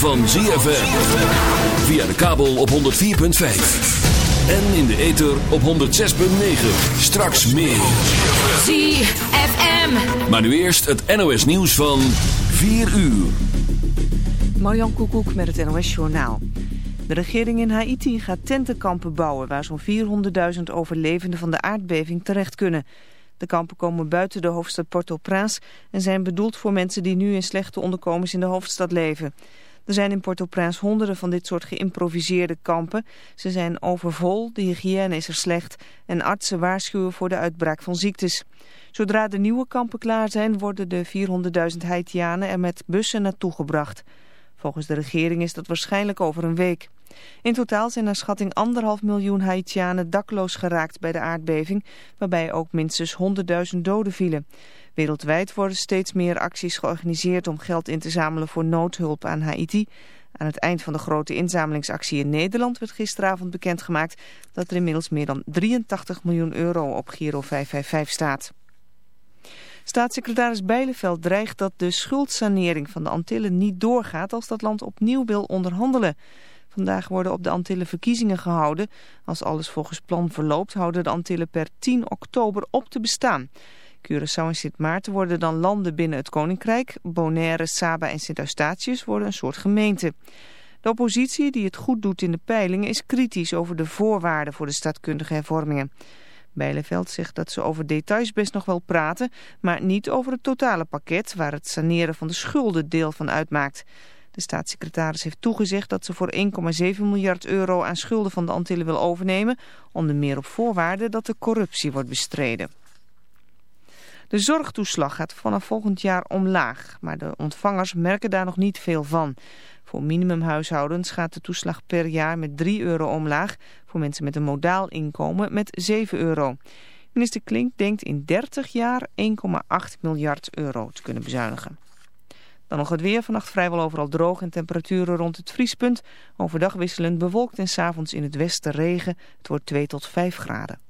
van ZFM. Via de kabel op 104.5. En in de ether op 106.9. Straks meer. ZFM. Maar nu eerst het NOS nieuws van 4 uur. Marjan Koekoek met het NOS Journaal. De regering in Haiti gaat tentenkampen bouwen... waar zo'n 400.000 overlevenden van de aardbeving terecht kunnen. De kampen komen buiten de hoofdstad Port-au-Prince... en zijn bedoeld voor mensen die nu in slechte onderkomens in de hoofdstad leven. Er zijn in Port-au-Prince honderden van dit soort geïmproviseerde kampen. Ze zijn overvol, de hygiëne is er slecht... en artsen waarschuwen voor de uitbraak van ziektes. Zodra de nieuwe kampen klaar zijn... worden de 400.000 Haitianen er met bussen naartoe gebracht... Volgens de regering is dat waarschijnlijk over een week. In totaal zijn naar schatting anderhalf miljoen Haitianen dakloos geraakt bij de aardbeving, waarbij ook minstens 100.000 doden vielen. Wereldwijd worden steeds meer acties georganiseerd om geld in te zamelen voor noodhulp aan Haiti. Aan het eind van de grote inzamelingsactie in Nederland werd gisteravond bekendgemaakt dat er inmiddels meer dan 83 miljoen euro op Giro 555 staat. Staatssecretaris Bijleveld dreigt dat de schuldsanering van de Antillen niet doorgaat als dat land opnieuw wil onderhandelen. Vandaag worden op de Antillen verkiezingen gehouden. Als alles volgens plan verloopt houden de Antillen per 10 oktober op te bestaan. Curaçao en Sint Maarten worden dan landen binnen het Koninkrijk. Bonaire, Saba en Sint Eustatius worden een soort gemeente. De oppositie, die het goed doet in de peilingen, is kritisch over de voorwaarden voor de staatkundige hervormingen. Bijleveld zegt dat ze over details best nog wel praten, maar niet over het totale pakket waar het saneren van de schulden deel van uitmaakt. De staatssecretaris heeft toegezegd dat ze voor 1,7 miljard euro aan schulden van de Antillen wil overnemen, onder meer op voorwaarde dat de corruptie wordt bestreden. De zorgtoeslag gaat vanaf volgend jaar omlaag, maar de ontvangers merken daar nog niet veel van. Voor minimumhuishoudens gaat de toeslag per jaar met 3 euro omlaag. Voor mensen met een modaal inkomen met 7 euro. Minister Klink denkt in 30 jaar 1,8 miljard euro te kunnen bezuinigen. Dan nog het weer. Vannacht vrijwel overal droog en temperaturen rond het vriespunt. Overdag wisselend bewolkt en s'avonds in het westen regen. Het wordt 2 tot 5 graden.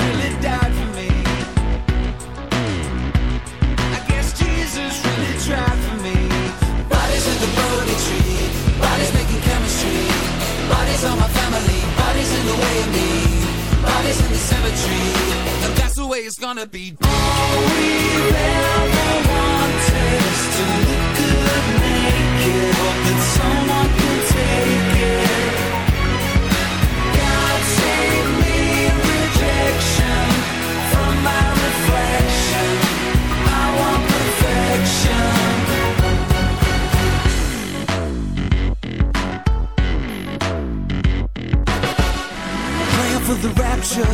Cemetery, and that's the way it's gonna be. All we've ever wanted is to look good naked. Hope that someone can take it. God save me rejection from my reflection. I want perfection. For the rapture,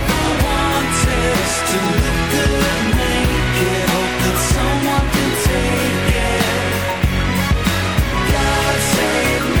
someone can take it. God save me.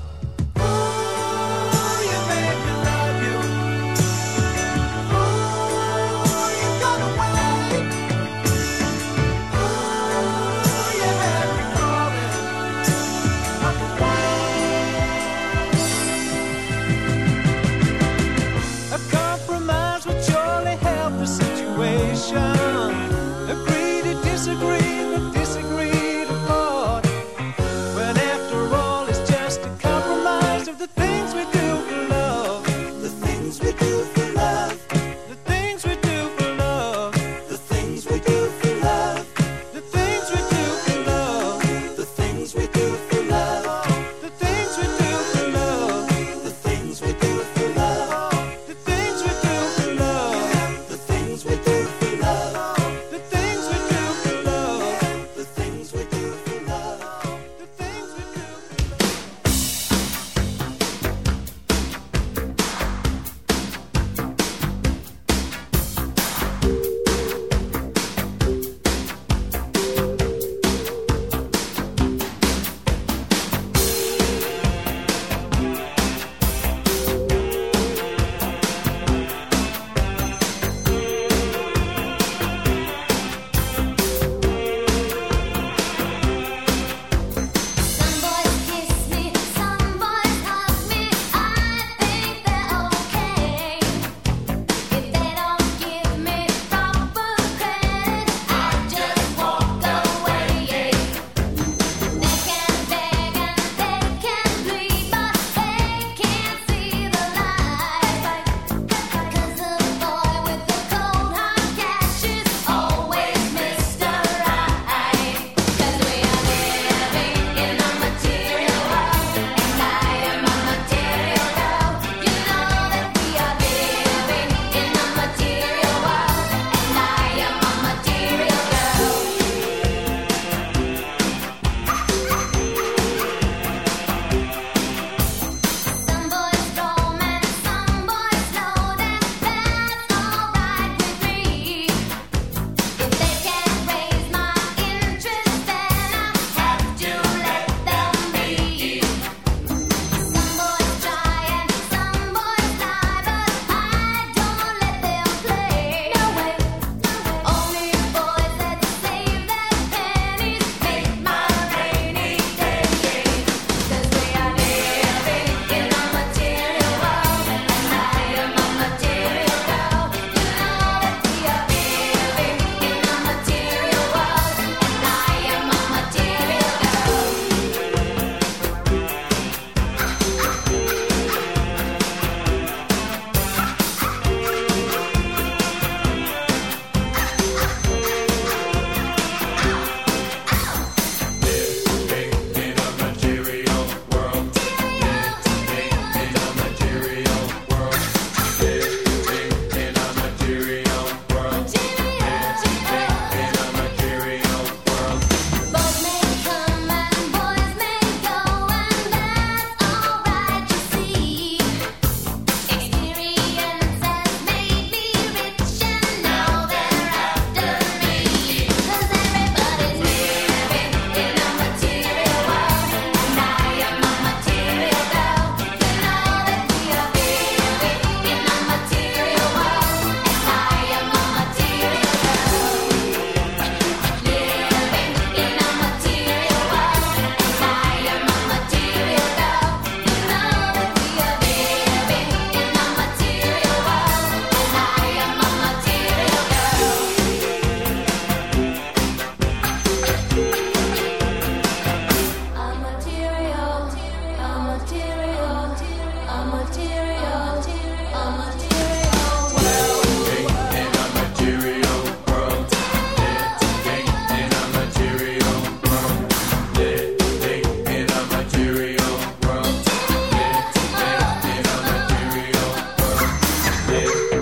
você.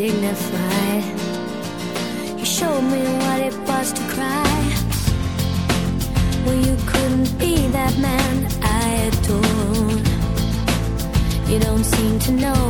Dignified. He showed me what it was to cry. Well, you couldn't be that man I adored. You don't seem to know,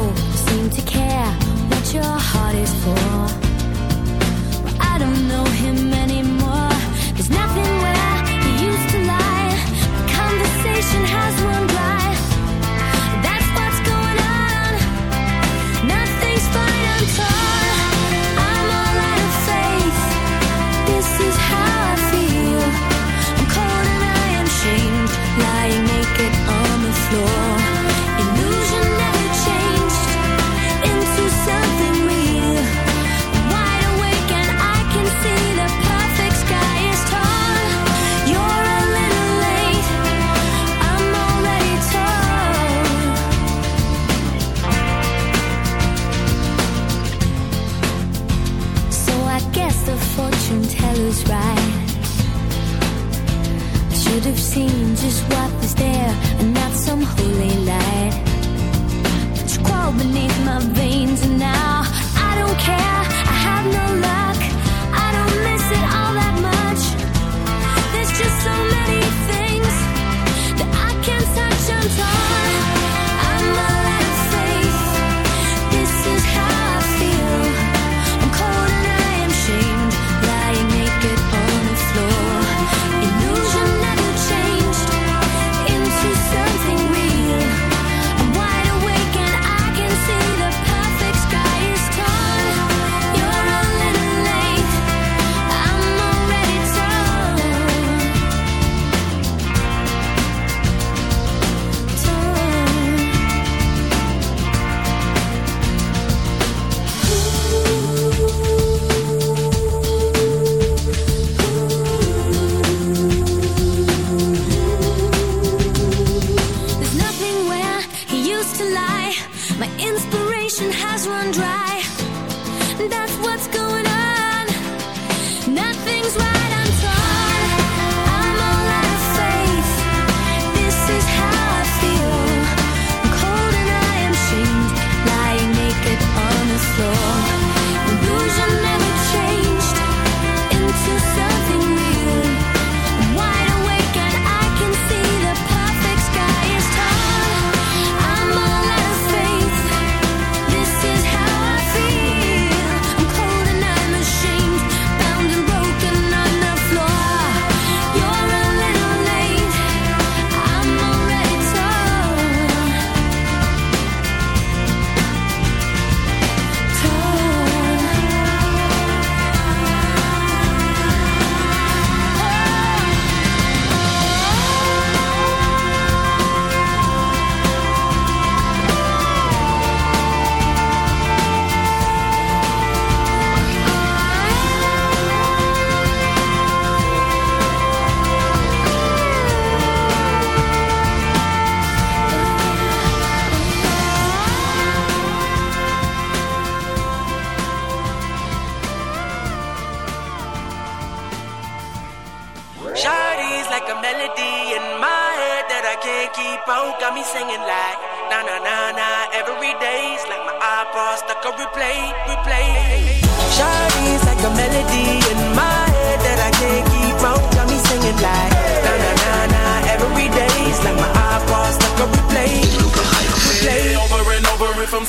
beneath my veins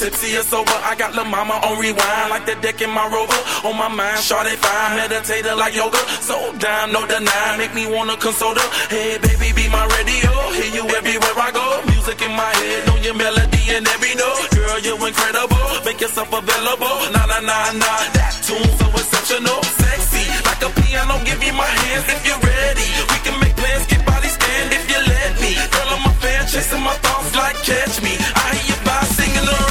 tipsy or sober, I got La Mama on rewind, like the deck in my rover. On my mind, shawty fine, meditator like yoga. So down, no deny, make me wanna console her. Hey, baby, be my radio, hear you everywhere I go. Music in my head, know your melody and every note. Girl, you incredible, make yourself available. Nah, nah, nah, nah, that tune so exceptional, sexy, like a piano. Give me my hands if you're ready. We can make plans, get body stand if you let me. Girl, I'm a fan, chasing my thoughts like catch me. I hear you by singing me.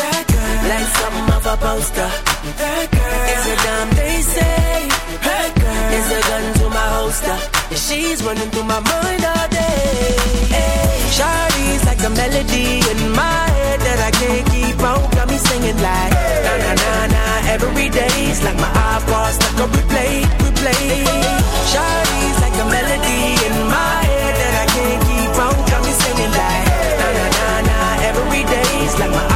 That girl, like something off a poster. That girl is a damn they say. That girl is a gun to my holster. She's running through my mind all day. Hey, Shawty's like a melody in my head that I can't keep on. Got me singing like na na na na every day's like my iPod stuck on replay, replay. Shawty's like a melody in my head that I can't keep on. Got me singing like na na na na every day's like my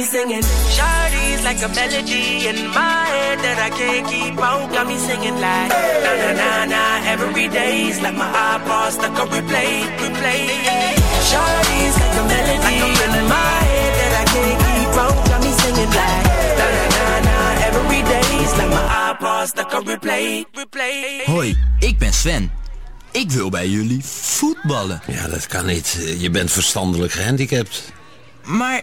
me singing. Shawty's like a melody in my head that I can't keep out. Got me singing like na na na na every day's like my iPod stuck on replay, replay. Shawty's like a melody in my head that I can't keep out. Got me singing like na na na na every day's like my iPod stuck on replay, replay. Hoi, ik ben Sven. Ik wil bij jullie voetballen. Ja, dat kan niet. Je bent verstandelijk gehandicapt. Maar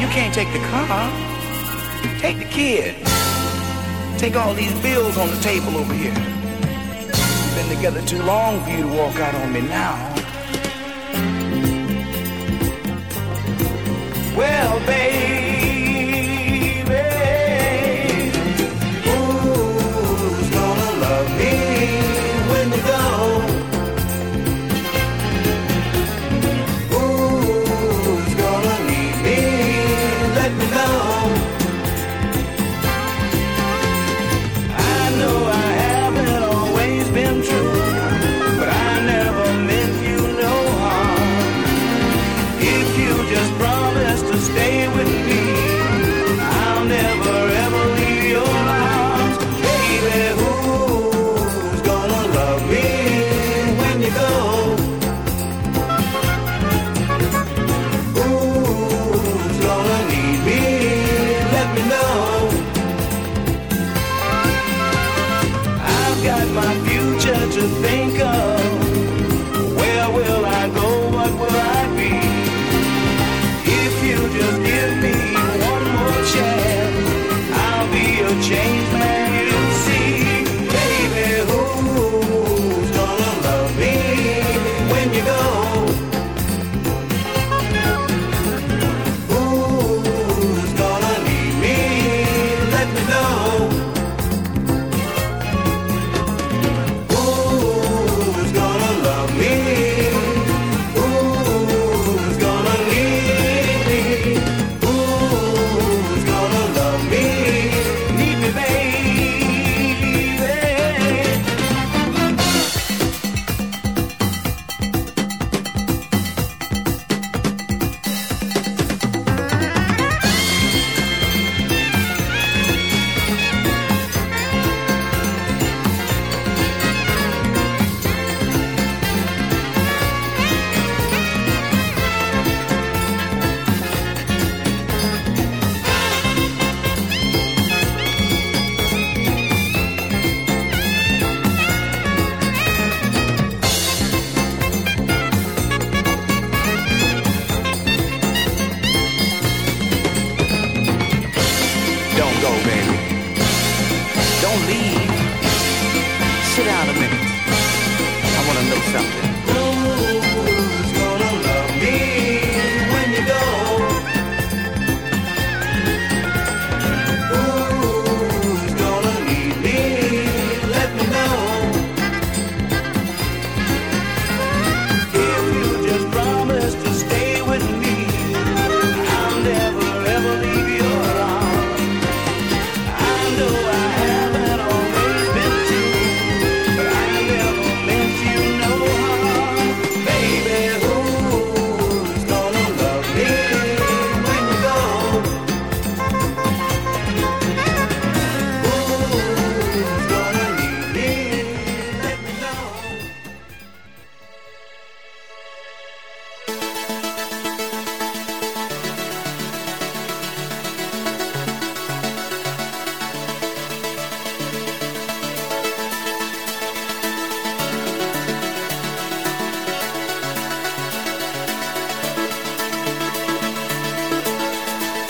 you can't take the car. Take the kid. Take all these bills on the table over here. We've been together too long for you to walk out on me now. Well, babe.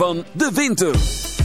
van de winter.